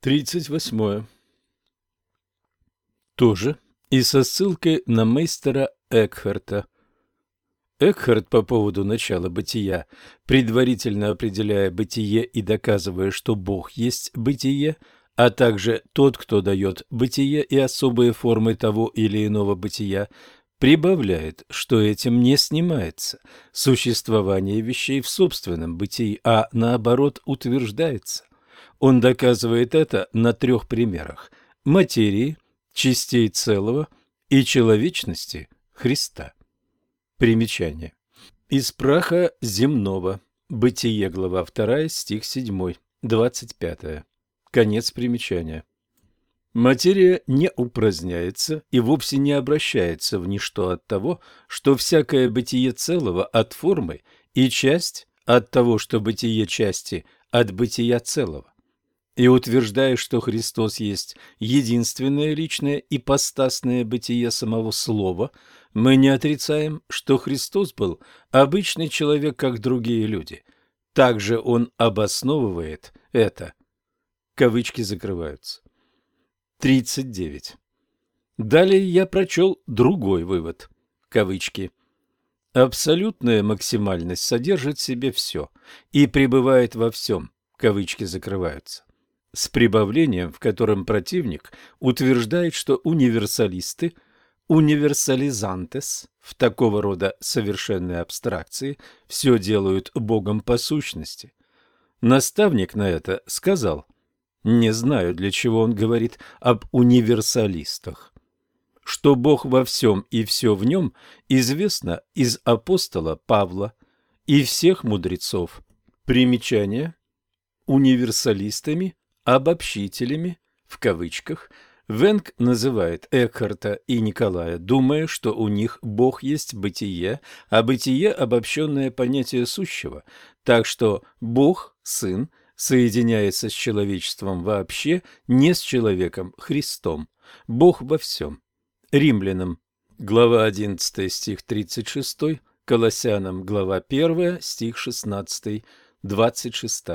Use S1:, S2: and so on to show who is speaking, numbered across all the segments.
S1: 38. Тоже и со ссылкой на мейстера Экхарта. Экхарт по поводу начала бытия, предварительно определяя бытие и доказывая, что Бог есть бытие, а также тот, кто дает бытие и особые формы того или иного бытия, прибавляет, что этим не снимается существование вещей в собственном бытии, а наоборот утверждается. Он доказывает это на трех примерах – материи, частей целого и человечности Христа. Примечание. Из праха земного. Бытие, глава 2, стих 7, 25. Конец примечания. Материя не упраздняется и вовсе не обращается в ничто от того, что всякое бытие целого от формы и часть от того, что бытие части от бытия целого. И утверждая, что Христос есть единственное личное и постасное бытие самого Слова, мы не отрицаем, что Христос был обычный человек, как другие люди. Также он обосновывает это. Кавычки закрываются. 39. Далее я прочел другой вывод. Кавычки. Абсолютная максимальность содержит в себе все и пребывает во всем. Кавычки закрываются. С прибавлением, в котором противник утверждает, что универсалисты, универсализантес, в такого рода совершенной абстракции, все делают Богом по сущности. Наставник на это сказал – не знаю, для чего он говорит об универсалистах. Что Бог во всем и все в нем известно из апостола Павла и всех мудрецов. Примечание. Универсалистами, обобщителями, в кавычках, Венг называет Экхарта и Николая, думая, что у них Бог есть бытие, а бытие – обобщенное понятие сущего, так что Бог, Сын – соединяется с человечеством вообще, не с человеком Христом. Бог во всем. Римлянам, глава 11, стих 36, Колоссянам, глава 1, стих 16, 26.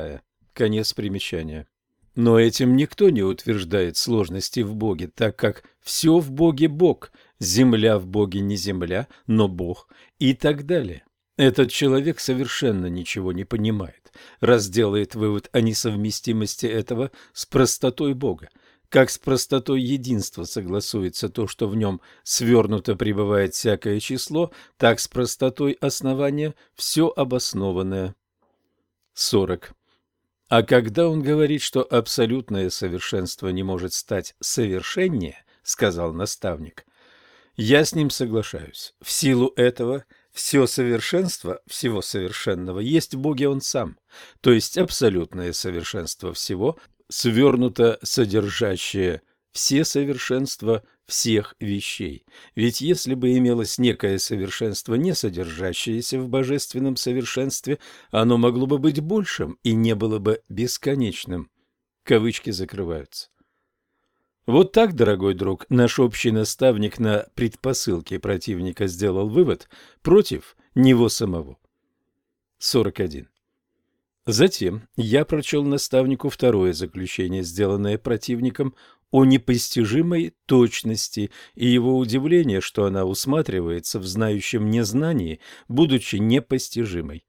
S1: Конец примечания. Но этим никто не утверждает сложности в Боге, так как все в Боге Бог, земля в Боге не земля, но Бог и так далее. Этот человек совершенно ничего не понимает, раз делает вывод о несовместимости этого с простотой Бога. Как с простотой единства согласуется то, что в нем свернуто пребывает всякое число, так с простотой основания все обоснованное. 40. А когда он говорит, что абсолютное совершенство не может стать совершеннее, сказал наставник, я с ним соглашаюсь. В силу этого – все совершенство всего совершенного есть в Боге Он сам, то есть абсолютное совершенство всего, свернуто содержащее все совершенства всех вещей. Ведь если бы имелось некое совершенство, не содержащееся в божественном совершенстве, оно могло бы быть большим и не было бы бесконечным. Кавычки закрываются. Вот так, дорогой друг, наш общий наставник на предпосылке противника сделал вывод против него самого. 41. Затем я прочел наставнику второе заключение, сделанное противником о непостижимой точности и его удивление, что она усматривается в знающем незнании, будучи непостижимой.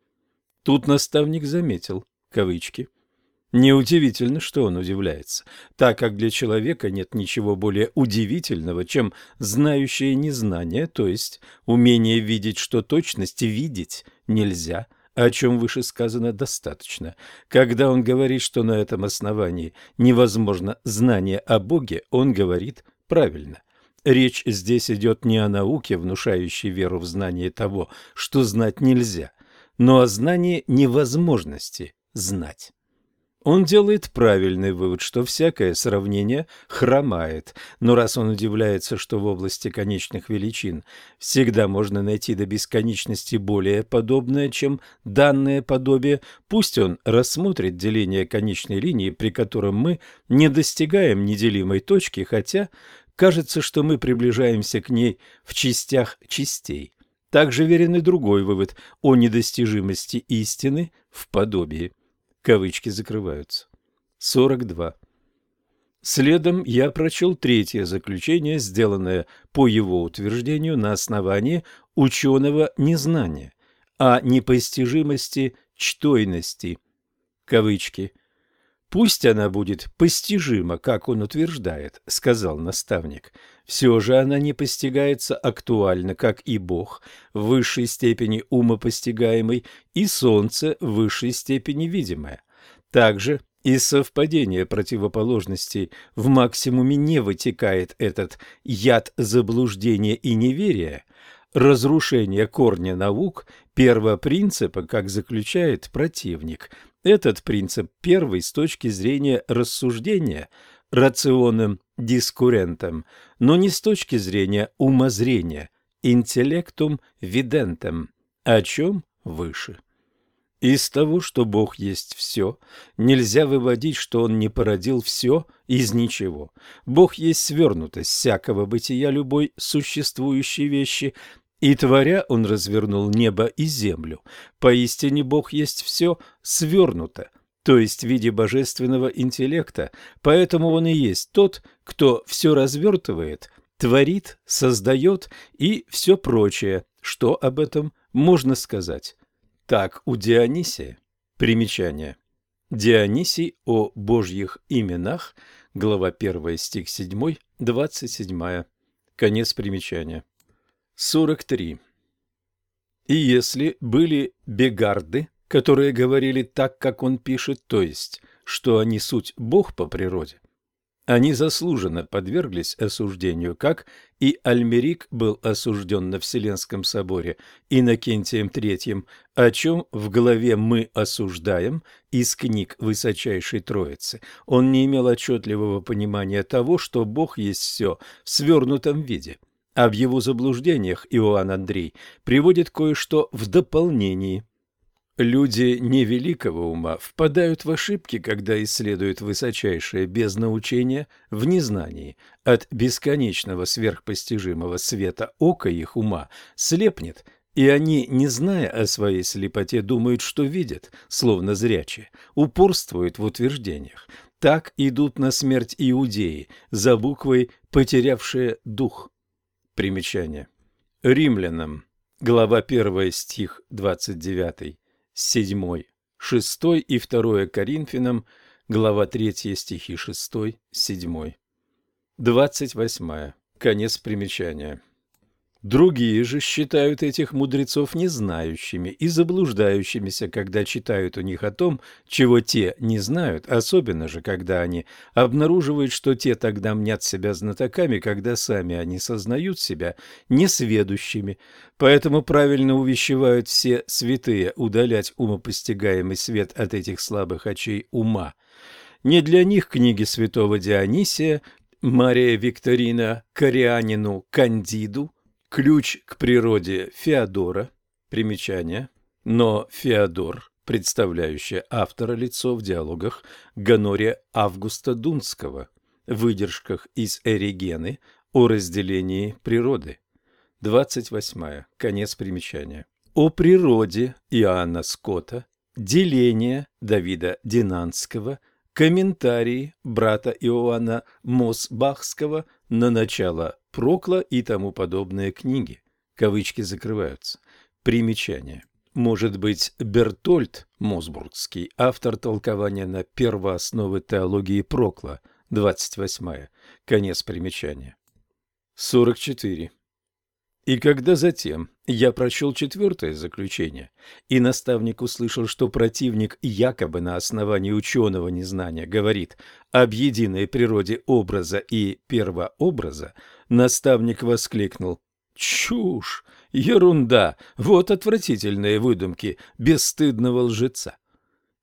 S1: Тут наставник заметил, кавычки, — Неудивительно, что он удивляется, так как для человека нет ничего более удивительного, чем знающее незнание, то есть умение видеть, что точности видеть нельзя, о чем выше сказано достаточно. Когда он говорит, что на этом основании невозможно знание о Боге, он говорит правильно. Речь здесь идет не о науке, внушающей веру в знание того, что знать нельзя, но о знании невозможности знать. Он делает правильный вывод, что всякое сравнение хромает, но раз он удивляется, что в области конечных величин всегда можно найти до бесконечности более подобное, чем данное подобие, пусть он рассмотрит деление конечной линии, при котором мы не достигаем неделимой точки, хотя кажется, что мы приближаемся к ней в частях частей. Также верен и другой вывод о недостижимости истины в подобии. Кавычки закрываются. 42. Следом я прочел третье заключение, сделанное по его утверждению на основании ученого незнания о непостижимости чтойности. Кавычки. «Пусть она будет постижима, как он утверждает», — сказал наставник. «Все же она не постигается актуально, как и Бог, в высшей степени умопостигаемый, и Солнце в высшей степени видимое. Также из совпадения противоположностей в максимуме не вытекает этот яд заблуждения и неверия, разрушение корня наук, первого принципа, как заключает противник. Этот принцип первый с точки зрения рассуждения, рационным дискурентом, но не с точки зрения умозрения, интеллектум видентом, о чем выше. Из того, что Бог есть все, нельзя выводить, что Он не породил все из ничего. Бог есть свернутость всякого бытия любой существующей вещи, и творя Он развернул небо и землю. Поистине Бог есть все свернуто, то есть в виде божественного интеллекта, поэтому Он и есть тот, кто все развертывает, творит, создает и все прочее, что об этом можно сказать. Так у Дионисия. Примечание. Дионисий о Божьих именах, глава 1, стих 7, 27. Конец примечания. 43. И если были бегарды, которые говорили так, как он пишет, то есть, что они суть Бог по природе, они заслуженно подверглись осуждению, как и Альмерик был осужден на Вселенском соборе Иннокентием III, о чем в главе «Мы осуждаем» из книг Высочайшей Троицы. Он не имел отчетливого понимания того, что Бог есть все в свернутом виде. А в его заблуждениях Иоанн Андрей приводит кое-что в дополнении – Люди невеликого ума впадают в ошибки, когда исследуют высочайшее без научения в незнании. От бесконечного сверхпостижимого света ока их ума слепнет, и они, не зная о своей слепоте, думают, что видят, словно зрячие, упорствуют в утверждениях. Так идут на смерть иудеи, за буквой «потерявшие дух». Примечание. Римлянам, глава 1, стих 29. 7, 6 и 2 Коринфянам, глава 3, стихи 6, 7. 28. Конец примечания. Другие же считают этих мудрецов незнающими и заблуждающимися, когда читают у них о том, чего те не знают, особенно же, когда они обнаруживают, что те тогда мнят себя знатоками, когда сами они сознают себя несведущими. Поэтому правильно увещевают все святые удалять умопостигаемый свет от этих слабых очей ума. Не для них книги святого Дионисия, Мария Викторина Корианину Кандиду – Ключ к природе Феодора. Примечание. Но Феодор, представляющая автора лицо в диалогах Ганория Августа Дунского, выдержках из Эригены о разделении природы. 28. Конец примечания. О природе Иоанна Скотта, деление Давида Динанского, комментарии брата Иоанна Мосбахского на начало Прокла и тому подобные книги. Кавычки закрываются. Примечание. Может быть, Бертольд Мосбургский, автор толкования на первоосновы теологии Прокла, 28 конец примечания. 44. И когда затем я прочел четвертое заключение, и наставник услышал, что противник якобы на основании ученого незнания говорит об единой природе образа и первообраза, наставник воскликнул «Чушь! Ерунда! Вот отвратительные выдумки бесстыдного лжеца!»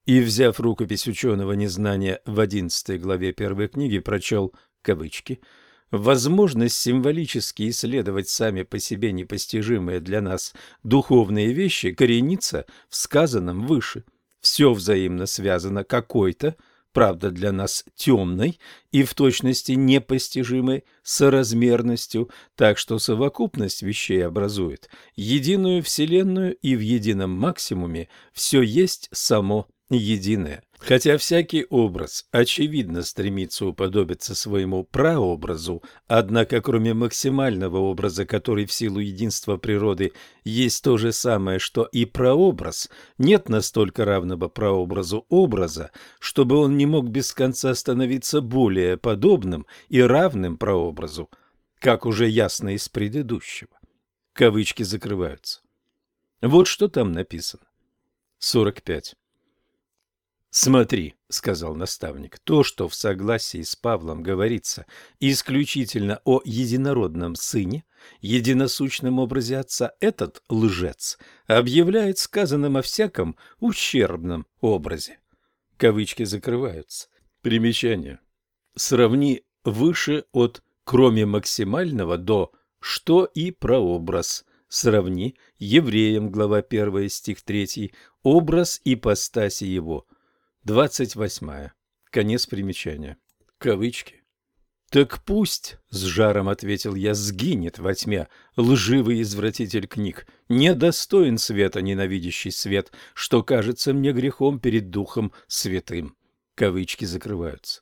S1: И, взяв рукопись ученого незнания в одиннадцатой главе первой книги, прочел кавычки – возможность символически исследовать сами по себе непостижимые для нас духовные вещи коренится в сказанном выше. Все взаимно связано какой-то, правда для нас темной и в точности непостижимой соразмерностью, так что совокупность вещей образует единую Вселенную и в едином максимуме все есть само единое. Хотя всякий образ очевидно стремится уподобиться своему прообразу, однако кроме максимального образа, который в силу единства природы есть то же самое, что и прообраз, нет настолько равного прообразу образа, чтобы он не мог без конца становиться более подобным и равным прообразу, как уже ясно из предыдущего. Кавычки закрываются. Вот что там написано. 45. «Смотри», — сказал наставник, — «то, что в согласии с Павлом говорится исключительно о единородном сыне, единосущном образе отца, этот лжец объявляет сказанным о всяком ущербном образе». Кавычки закрываются. Примечание. Сравни выше от «кроме максимального» до «что и прообраз». Сравни Евреям, глава 1, стих 3, образ ипостаси его – Двадцать восьмая. Конец примечания. Кавычки. «Так пусть, — с жаром ответил я, — сгинет во тьме лживый извратитель книг, недостоин света, ненавидящий свет, что кажется мне грехом перед Духом Святым». Кавычки закрываются.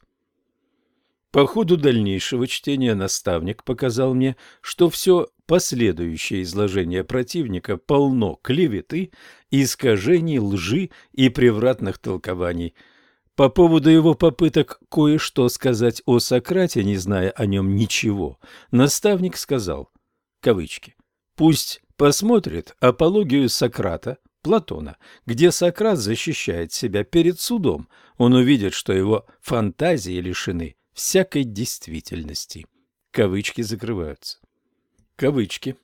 S1: По ходу дальнейшего чтения наставник показал мне, что все последующее изложение противника полно клеветы, искажений, лжи и превратных толкований. По поводу его попыток кое-что сказать о Сократе, не зная о нем ничего, наставник сказал, кавычки, «Пусть посмотрит апологию Сократа, Платона, где Сократ защищает себя перед судом, он увидит, что его фантазии лишены всякой действительности». Кавычки закрываются. Кавычки.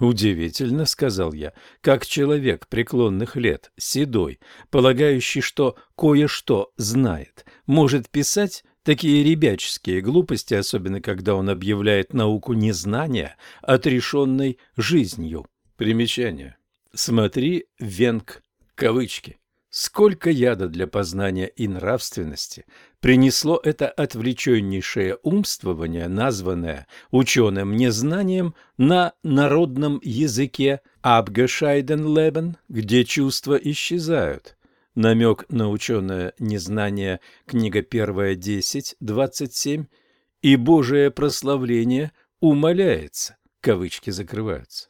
S1: «Удивительно», — сказал я, — «как человек преклонных лет, седой, полагающий, что кое-что знает, может писать такие ребяческие глупости, особенно когда он объявляет науку незнания, отрешенной жизнью». Примечание. Смотри, Венг, кавычки. Сколько яда для познания и нравственности принесло это отвлеченнейшее умствование, названное ученым незнанием на народном языке «Abgescheidenleben», где чувства исчезают. Намек на ученое незнание, книга 1, 10, 27, и Божие прославление умоляется, кавычки закрываются.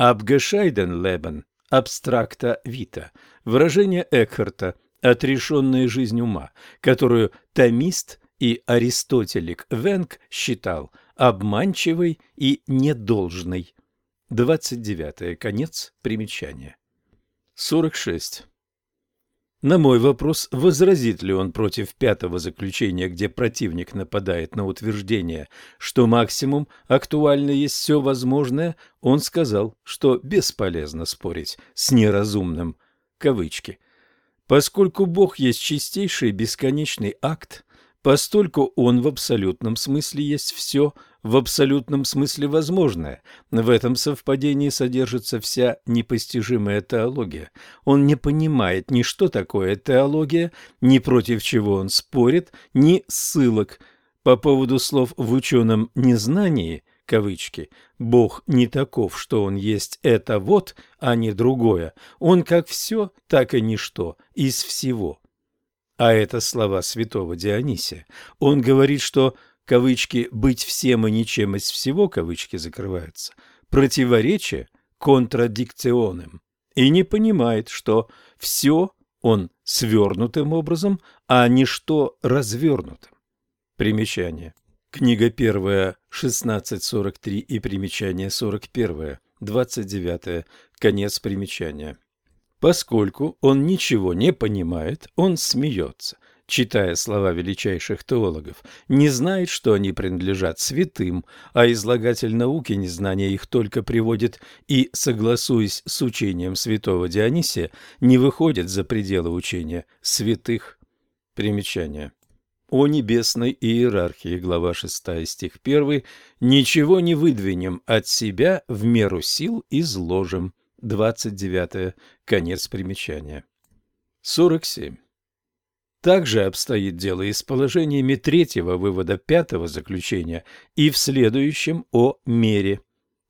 S1: «Abgescheidenleben» абстракта вита, выражение Экхарта «отрешенная жизнь ума», которую томист и аристотелик Венг считал обманчивой и недолжной. 29. Конец примечания. 46. На мой вопрос, возразит ли он против пятого заключения, где противник нападает на утверждение, что максимум актуально есть все возможное, он сказал, что бесполезно спорить с неразумным, кавычки. Поскольку Бог есть чистейший бесконечный акт, постольку он в абсолютном смысле есть все, в абсолютном смысле возможное. В этом совпадении содержится вся непостижимая теология. Он не понимает ни что такое теология, ни против чего он спорит, ни ссылок. По поводу слов в ученом незнании, кавычки, «Бог не таков, что он есть это вот, а не другое. Он как все, так и ничто, из всего». А это слова святого Дионисия. Он говорит, что кавычки «быть всем и ничем из всего» кавычки закрываются, противоречие контрадикционным и не понимает, что все он свернутым образом, а ничто развернутым. Примечание. Книга первая, 16.43 и примечание 41, 29, конец примечания. Поскольку он ничего не понимает, он смеется, читая слова величайших теологов, не знает, что они принадлежат святым, а излагатель науки незнание их только приводит и, согласуясь с учением святого Дионисия, не выходит за пределы учения святых. Примечание. О небесной иерархии, глава 6, стих 1, «Ничего не выдвинем от себя, в меру сил изложим». 29. Конец примечания. 47. Также обстоит дело и с положениями третьего вывода пятого заключения и в следующем о мере.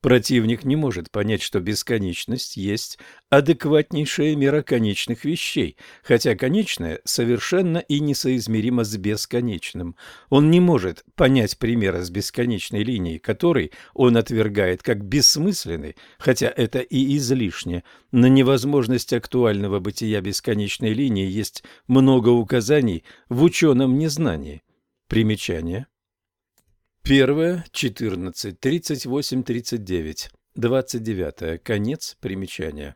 S1: Противник не может понять, что бесконечность есть адекватнейшая мера конечных вещей, хотя конечное совершенно и несоизмеримо с бесконечным. Он не может понять примера с бесконечной линией, который он отвергает как бессмысленный, хотя это и излишне. На невозможность актуального бытия бесконечной линии есть много указаний в ученом незнании. Примечание. Первое, 14, 38, 39, 29. Конец примечания.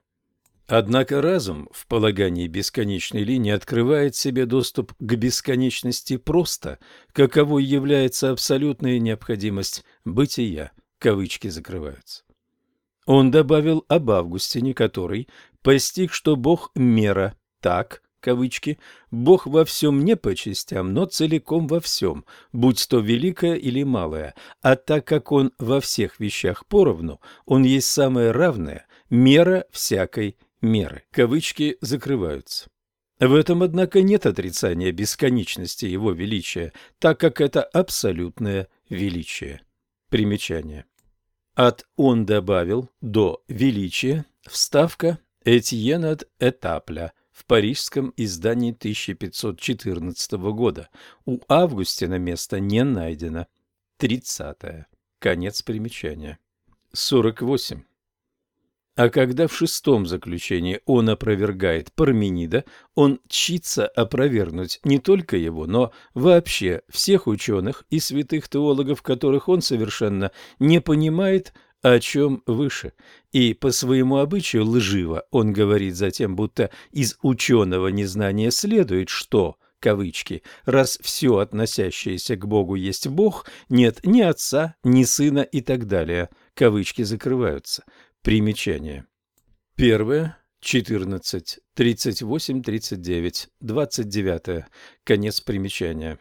S1: Однако разум в полагании бесконечной линии открывает себе доступ к бесконечности просто, каковой является абсолютная необходимость бытия. Кавычки закрываются. Он добавил об Августине, который постиг, что Бог – мера, так, кавычки, Бог во всем не по частям, но целиком во всем, будь то великое или малое, а так как Он во всех вещах поровну, Он есть самое равное, мера всякой меры. Кавычки закрываются. В этом, однако, нет отрицания бесконечности Его величия, так как это абсолютное величие. Примечание. От «он добавил» до «величия» вставка Этьенад Этапля – в парижском издании 1514 года. У Августина место не найдено. 30. Конец примечания. 48. А когда в шестом заключении он опровергает Парменида, он чится опровергнуть не только его, но вообще всех ученых и святых теологов, которых он совершенно не понимает, о чем выше, и по своему обычаю лживо он говорит затем, будто из ученого незнания следует, что, кавычки, раз все относящееся к Богу есть Бог, нет ни Отца, ни Сына и так далее, кавычки закрываются. Примечание. Первое. 14, 38, 39, 29. Конец примечания.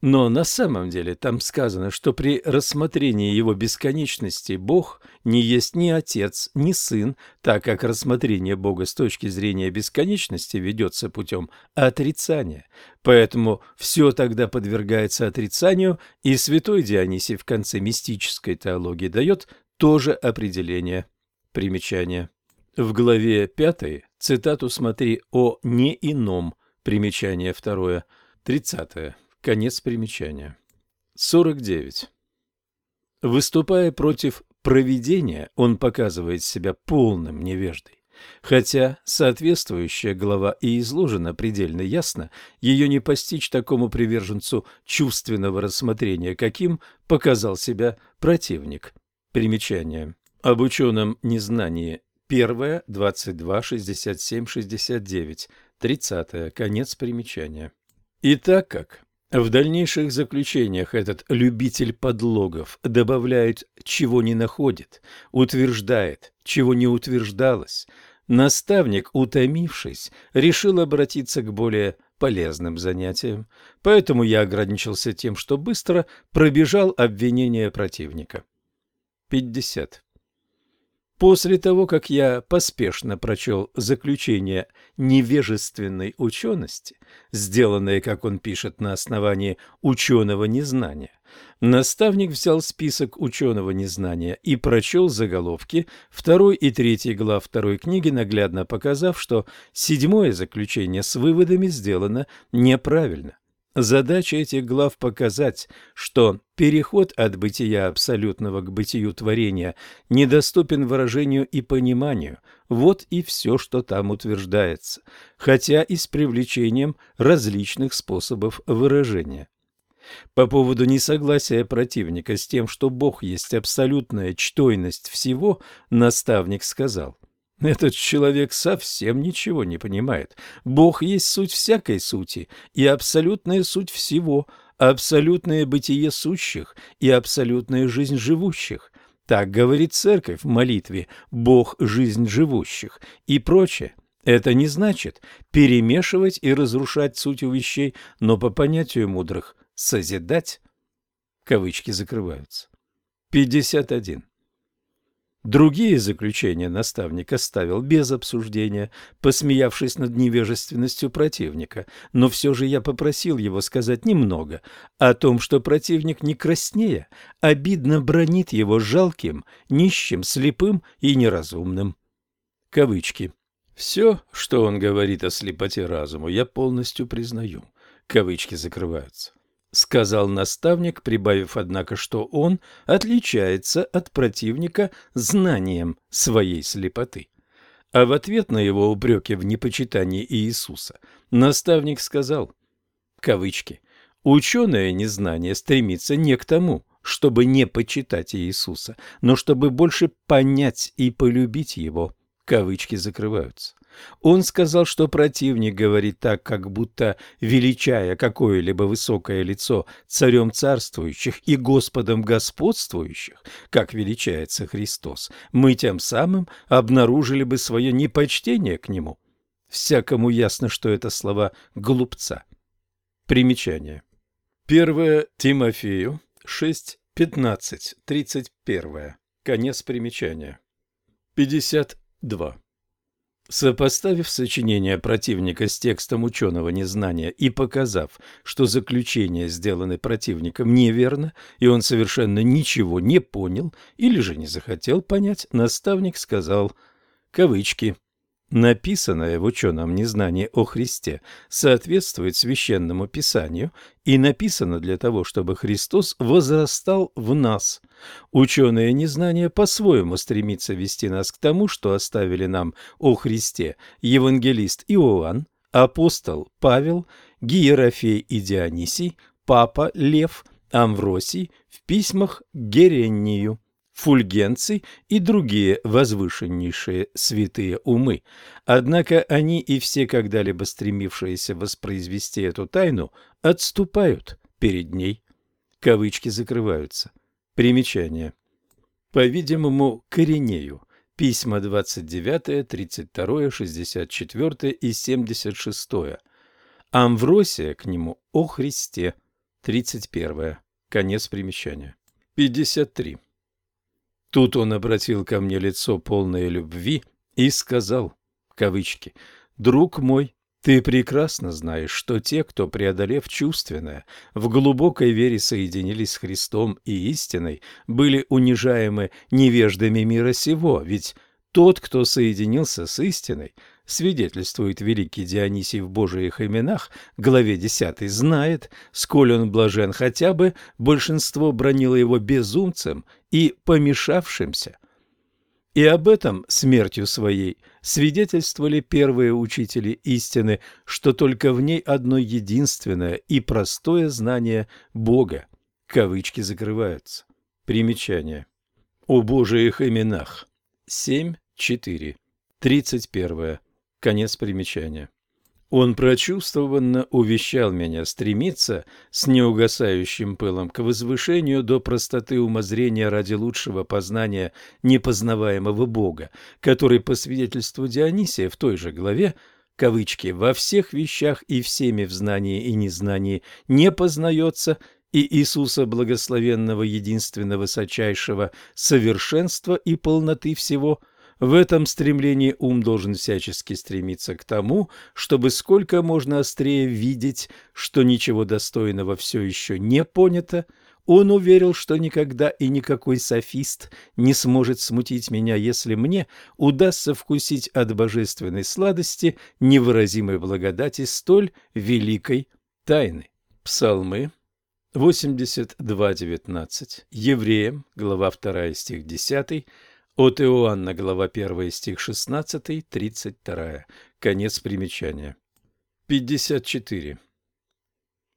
S1: Но на самом деле там сказано, что при рассмотрении его бесконечности Бог не есть ни Отец, ни Сын, так как рассмотрение Бога с точки зрения бесконечности ведется путем отрицания. Поэтому все тогда подвергается отрицанию, и святой Дионисий в конце мистической теологии дает тоже определение. Примечание. В главе 5 цитату смотри о «не ином», примечание второе, 30 Конец примечания. 49. Выступая против провидения, он показывает себя полным невеждой. Хотя соответствующая глава и изложена предельно ясно, ее не постичь такому приверженцу чувственного рассмотрения, каким показал себя противник. Примечание. Об ученом незнании. Первое, 22, 67, 69, 30. Конец примечания. И так как в дальнейших заключениях этот любитель подлогов добавляет, чего не находит, утверждает, чего не утверждалось. Наставник, утомившись, решил обратиться к более полезным занятиям, поэтому я ограничился тем, что быстро пробежал обвинение противника. 50. После того, как я поспешно прочел заключение невежественной учености, сделанное, как он пишет, на основании ученого незнания, наставник взял список ученого незнания и прочел заголовки второй и третьей глав второй книги, наглядно показав, что седьмое заключение с выводами сделано неправильно. Задача этих глав показать, что переход от бытия абсолютного к бытию творения недоступен выражению и пониманию. Вот и все, что там утверждается, хотя и с привлечением различных способов выражения. По поводу несогласия противника с тем, что Бог есть абсолютная чтойность всего, наставник сказал – этот человек совсем ничего не понимает. Бог есть суть всякой сути и абсолютная суть всего, абсолютное бытие сущих и абсолютная жизнь живущих. Так говорит церковь в молитве «Бог – жизнь живущих» и прочее. Это не значит перемешивать и разрушать суть у вещей, но по понятию мудрых «созидать» кавычки закрываются. 51. Другие заключения наставник оставил без обсуждения, посмеявшись над невежественностью противника, но все же я попросил его сказать немного о том, что противник не краснее, обидно бронит его жалким, нищим, слепым и неразумным. Кавычки. Все, что он говорит о слепоте разума, я полностью признаю. Кавычки закрываются. — сказал наставник, прибавив, однако, что он отличается от противника знанием своей слепоты. А в ответ на его упреки в непочитании Иисуса наставник сказал, кавычки, «Ученое незнание стремится не к тому, чтобы не почитать Иисуса, но чтобы больше понять и полюбить Его». Кавычки закрываются. Он сказал, что противник говорит так, как будто, величая какое-либо высокое лицо царем царствующих и Господом господствующих, как величается Христос, мы тем самым обнаружили бы свое непочтение к Нему. Всякому ясно, что это слова глупца. Примечание. 1 Тимофею 6, 15, 31. Конец примечания. 52. Сопоставив сочинение противника с текстом ученого незнания и показав, что заключения сделаны противником неверно, и он совершенно ничего не понял или же не захотел понять, наставник сказал, кавычки, Написанное в ученом незнании о Христе соответствует священному писанию и написано для того, чтобы Христос возрастал в нас. Ученое незнание по-своему стремится вести нас к тому, что оставили нам о Христе евангелист Иоанн, апостол Павел, Гиерофей и Дионисий, папа Лев, Амвросий в письмах Гереннию. Фульгенций и другие возвышеннейшие святые умы. Однако они и все когда-либо стремившиеся воспроизвести эту тайну отступают перед ней. Кавычки закрываются. Примечание. По-видимому, Коренею. Письма 29, 32, 64 и 76. Амвросия к нему о Христе. 31. Конец примечания. 53. Тут он обратил ко мне лицо полное любви и сказал, кавычки, «Друг мой, ты прекрасно знаешь, что те, кто, преодолев чувственное, в глубокой вере соединились с Христом и истиной, были унижаемы невеждами мира сего, ведь тот, кто соединился с истиной, свидетельствует великий Дионисий в Божиих именах, главе 10, знает, сколь он блажен, хотя бы большинство бронило его безумцем и помешавшимся. И об этом смертью своей свидетельствовали первые учители истины, что только в ней одно единственное и простое знание Бога. Кавычки закрываются. Примечание. О Божиих именах. 7.4. 31. Конец примечания. Он прочувствованно увещал меня стремиться с неугасающим пылом к возвышению до простоты умозрения ради лучшего познания непознаваемого Бога, который, по свидетельству Дионисия в той же главе, кавычки, «во всех вещах и всеми в знании и незнании не познается» и Иисуса Благословенного Единственного Высочайшего совершенства и полноты всего – в этом стремлении ум должен всячески стремиться к тому, чтобы сколько можно острее видеть, что ничего достойного все еще не понято. Он уверил, что никогда и никакой софист не сможет смутить меня, если мне удастся вкусить от божественной сладости невыразимой благодати столь великой тайны. Псалмы 82.19, Евреям, глава 2, стих 10, от Иоанна, глава 1, стих 16, 32. Конец примечания. 54.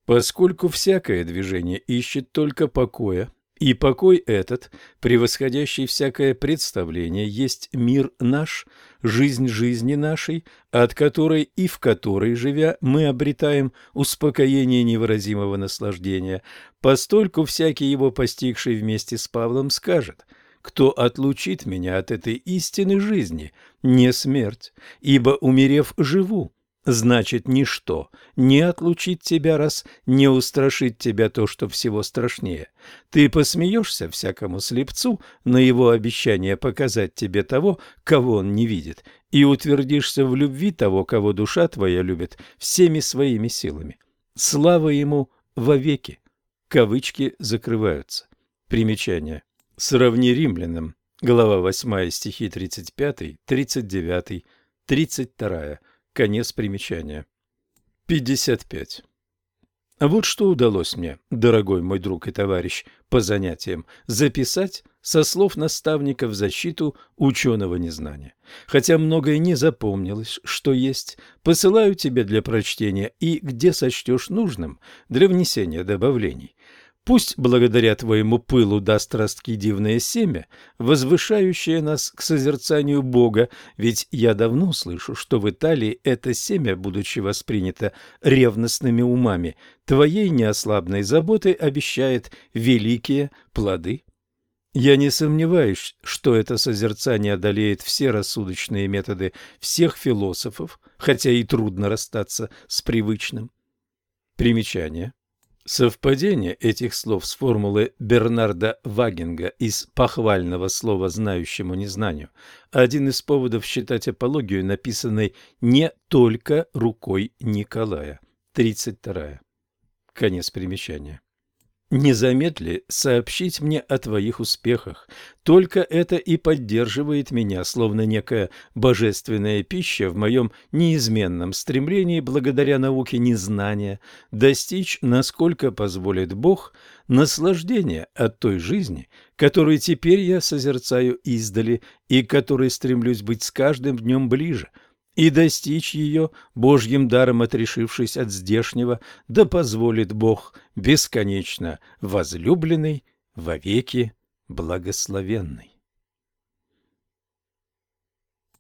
S1: Поскольку всякое движение ищет только покоя, и покой этот, превосходящий всякое представление, есть мир наш, жизнь жизни нашей, от которой и в которой, живя, мы обретаем успокоение невыразимого наслаждения, постольку всякий его постигший вместе с Павлом скажет – кто отлучит меня от этой истины жизни? Не смерть, ибо, умерев, живу. значит ничто не отлучит тебя, раз не устрашит тебя то, что всего страшнее. Ты посмеешься всякому слепцу на его обещание показать тебе того, кого он не видит, и утвердишься в любви того, кого душа твоя любит всеми своими силами. Слава ему вовеки. Кавычки закрываются. Примечание. Сравни римлянам. Глава 8, стихи 35, 39, 32. Конец примечания. 55. А вот что удалось мне, дорогой мой друг и товарищ по занятиям, записать со слов наставника в защиту ученого незнания. Хотя многое не запомнилось, что есть, посылаю тебе для прочтения и, где сочтешь нужным, для внесения добавлений. Пусть благодаря твоему пылу даст ростки дивное семя, возвышающее нас к созерцанию Бога, ведь я давно слышу, что в Италии это семя, будучи воспринято ревностными умами, твоей неослабной заботы обещает великие плоды. Я не сомневаюсь, что это созерцание одолеет все рассудочные методы всех философов, хотя и трудно расстаться с привычным. Примечание. Совпадение этих слов с формулой Бернарда Вагинга из похвального слова знающему незнанию – один из поводов считать апологию, написанной не только рукой Николая. 32. Конец примечания. Не замедли сообщить мне о твоих успехах. Только это и поддерживает меня, словно некая божественная пища в моем неизменном стремлении, благодаря науке незнания, достичь, насколько позволит Бог, наслаждения от той жизни, которую теперь я созерцаю издали и которой стремлюсь быть с каждым днем ближе – и достичь ее, Божьим даром отрешившись от здешнего, да позволит Бог бесконечно возлюбленный, вовеки благословенный.